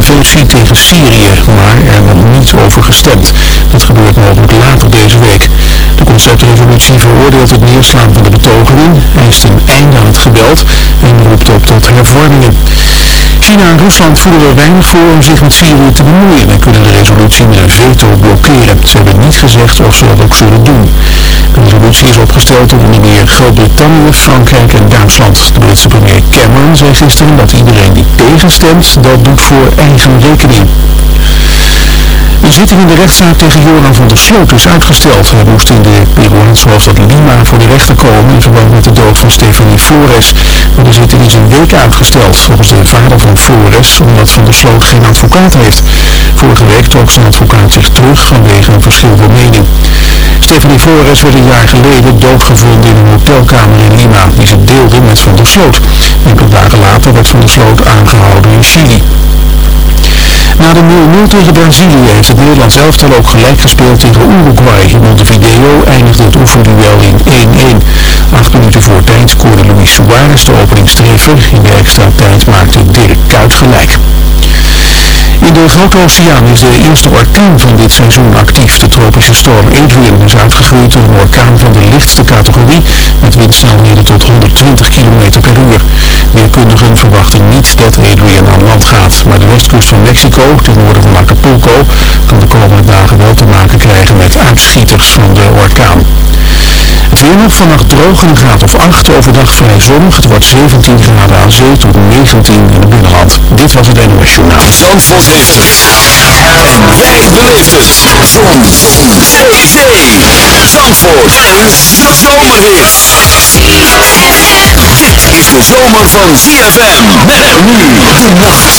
resolutie tegen Syrië, maar er wordt niet over gestemd. Dat gebeurt mogelijk later deze week. De conceptresolutie veroordeelt het neerslaan van de betogingen, eist een einde aan het geweld en roept op tot hervormingen. China en Rusland voelen er weinig voor om zich met Syrië te bemoeien en kunnen de resolutie met een veto blokkeren. Ze hebben niet gezegd of ze dat ook zullen doen. De resolutie is opgesteld door onder meer Groot-Brittannië, Frankrijk en Duitsland. De Britse premier Cameron zei gisteren dat iedereen die tegenstemt dat doet voor eigen rekening. Een zitting in de rechtszaak tegen Joran van der Sloot is uitgesteld. Hij moest in de Peruaanse hoofdstad Lima voor de rechter komen in verband met de dood van Stefanie Flores. Maar de zitting is een week uitgesteld, volgens de vader van Flores, omdat van der Sloot geen advocaat heeft. Vorige week trok zijn advocaat zich terug vanwege een verschil van mening. Stefanie Flores werd een jaar geleden doodgevonden in een hotelkamer in Lima, die ze deelde met Van der Sloot. Enkele dagen later werd Van der Sloot aangehouden in Chili. Na de 0-0 tegen Brazilië heeft het Nederlands elftal ook gelijk gespeeld tegen Uruguay. In Montevideo eindigde het oefenduel in 1-1. Acht minuten voor tijd scoorde Luis Suarez de openingstreffer. In de extra tijd maakte Dirk Kuyt gelijk. In de Grote Oceaan is de eerste orkaan van dit seizoen actief. De tropische storm Adrian is uitgegroeid tot een orkaan van de lichtste categorie met windsnelheden tot 120 km per uur. Weerkundigen verwachten niet dat Adrian aan land gaat, maar de westkust van Mexico, ten noorden van Acapulco, kan de komende dagen wel te maken krijgen met uitschieters van de orkaan. Het weer nog vannacht droog en een graad of 8, overdag vrij zonnig. Het wordt 17 graden aan zee tot 19 in het binnenland. Dit was het NOS Journaal. Zandvoort heeft het. En jij beleeft het. Zon. Zee. Zee. Zandvoort. Een zomerhit. Dit is de zomer van ZFM. Met nu de nacht.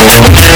Obrigado.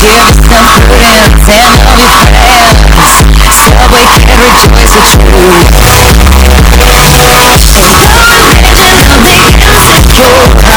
give some prudence and let your friends So we can rejoice truth. you So imagine of the insecure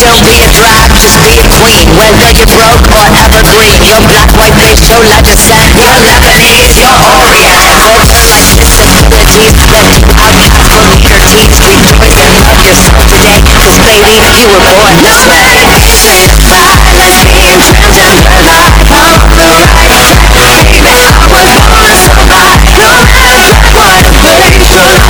don't be a drag, just be a queen. Whether you're broke or evergreen? Your back won't bend, your love is set No Lebanese, your Orient Roll tide, listen to the deep voice I wake up from here deep rejoice And love yourself soul today. Cause baby, you were born Now let it set fire Let's be drowned life. the light On the right track, baby I was born to survive No matter what I'm facing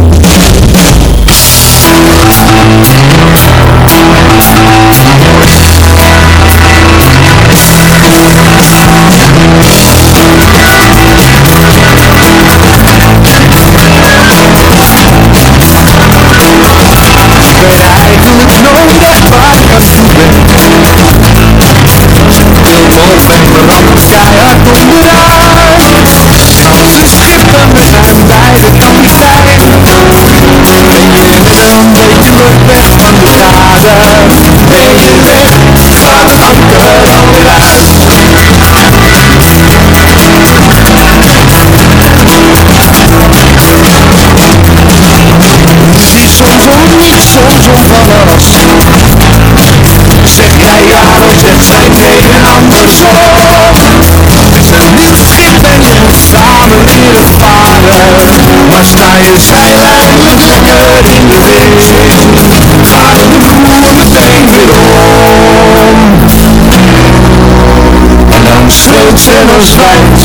right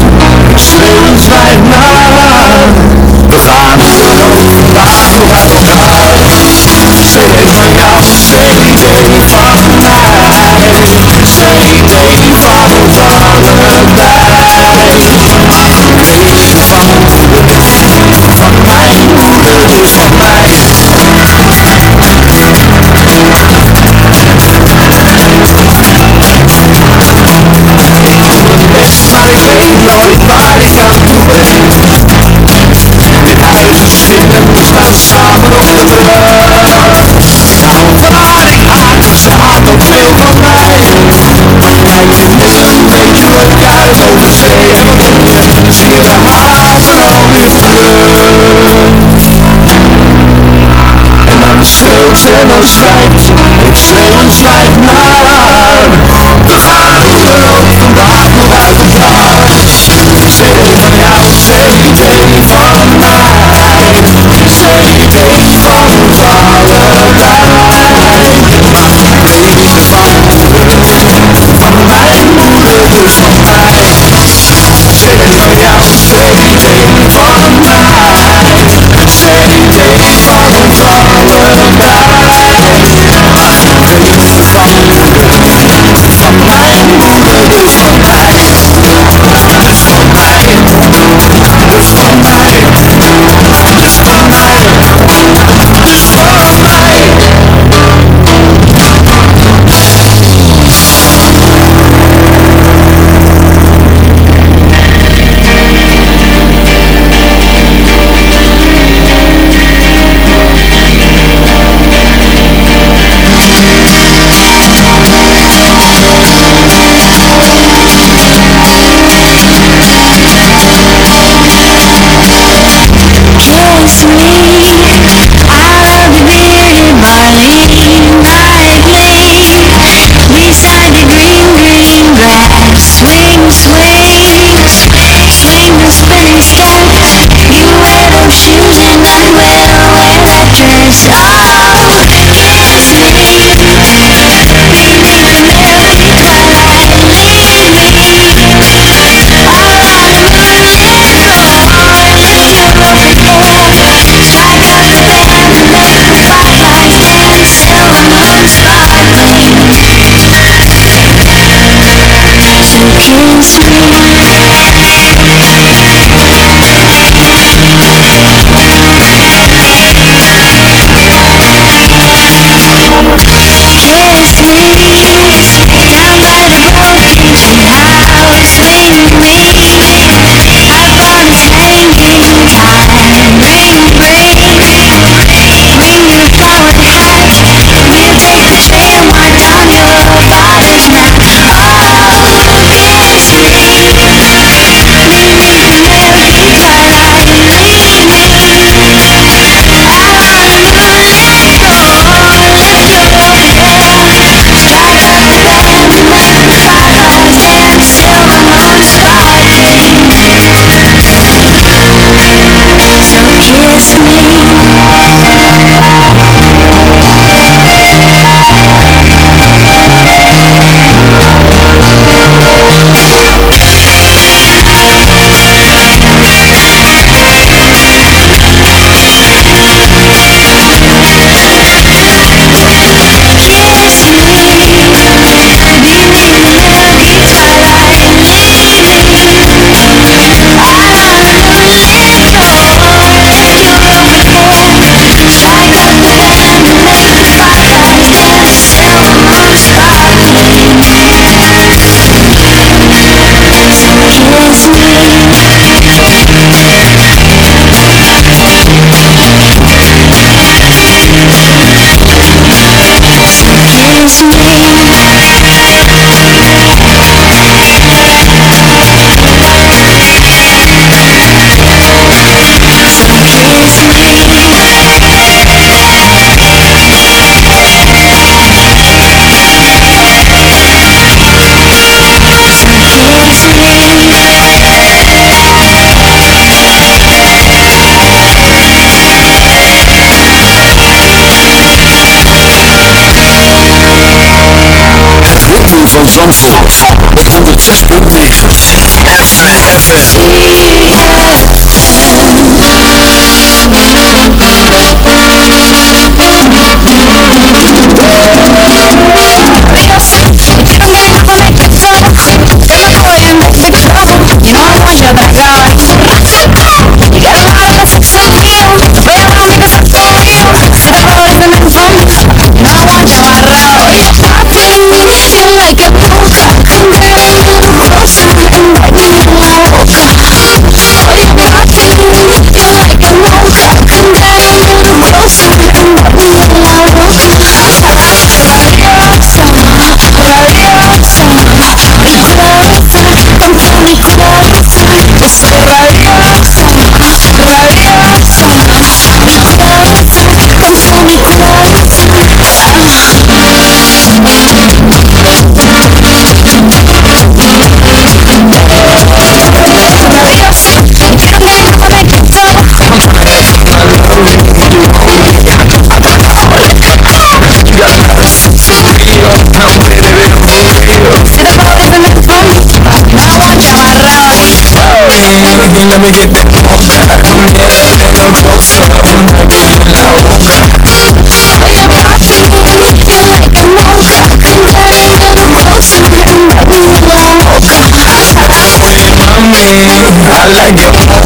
no sign Het. Op 106.9 FM get back home I'm never ik ben to home I'm getting low Well, me I like your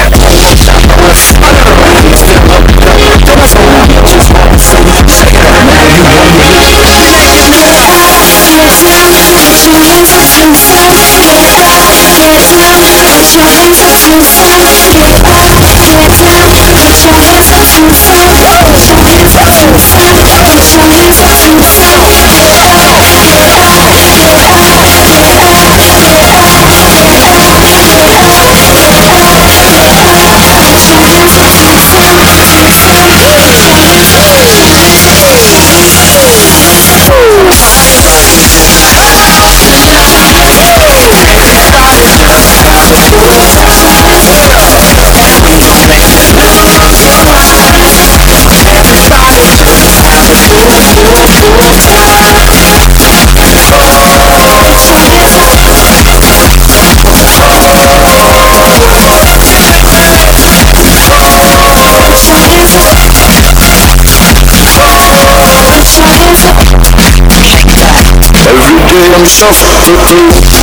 himself to, to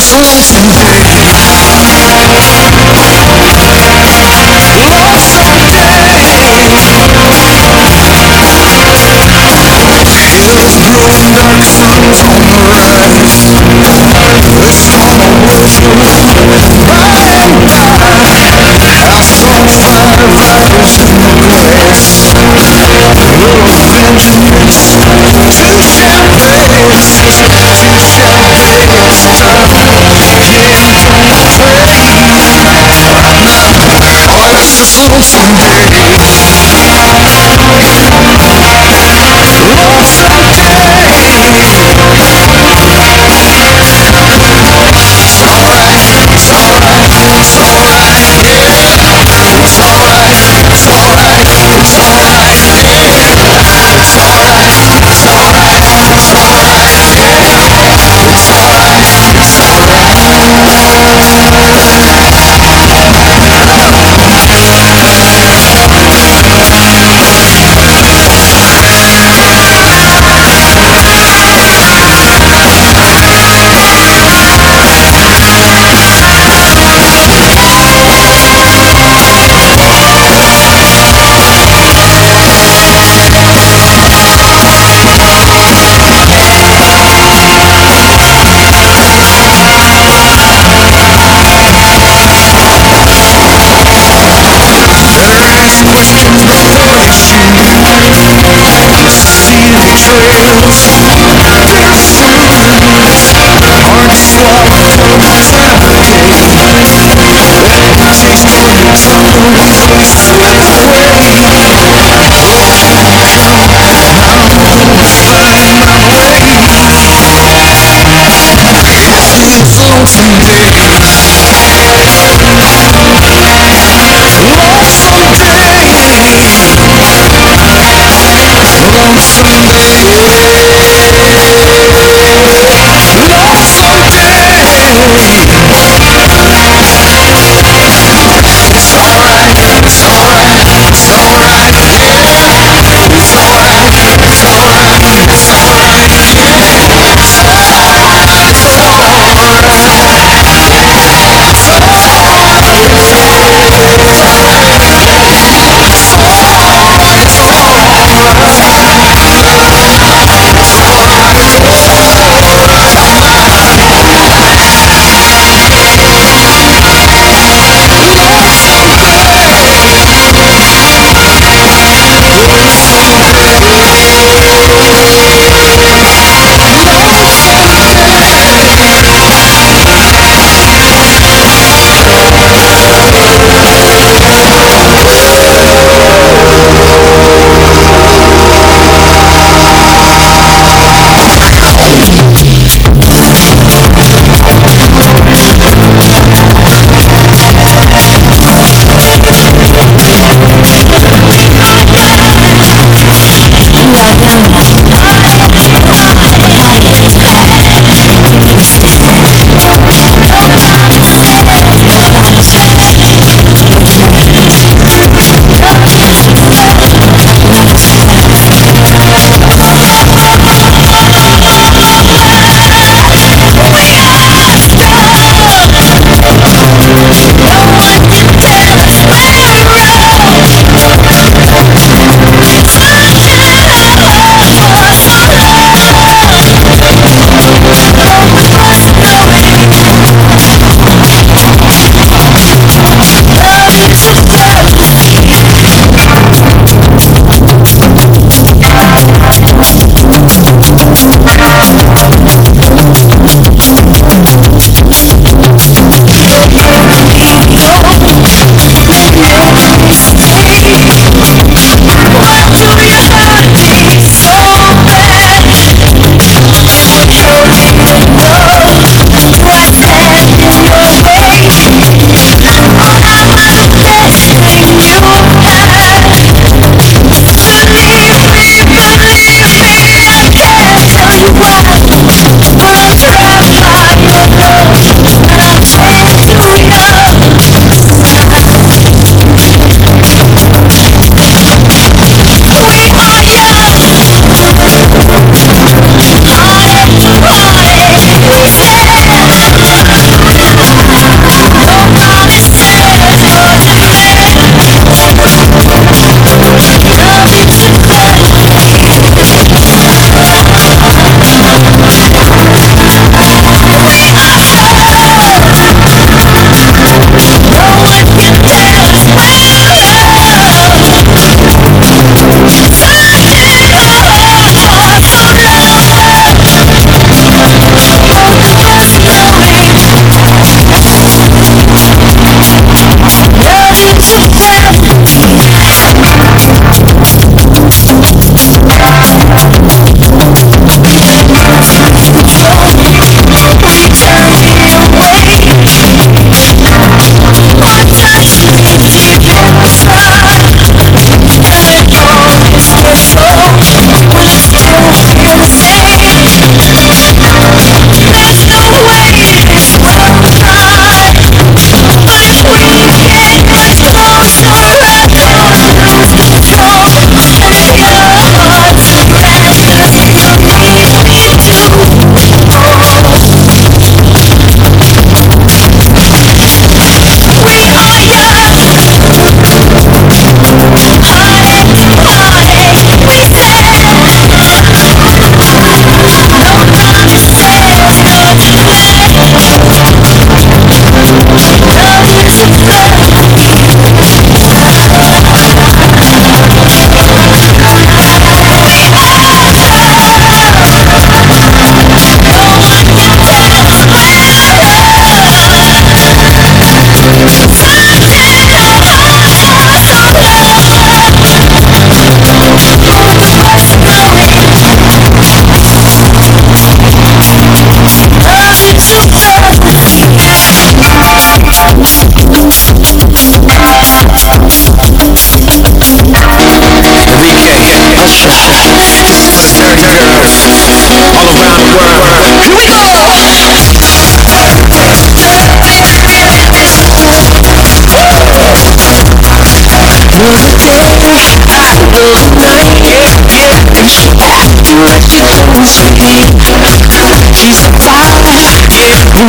Số 澎湃 사고 싶은데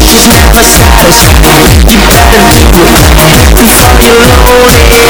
Just never satisfied You. gotta do it right you loaded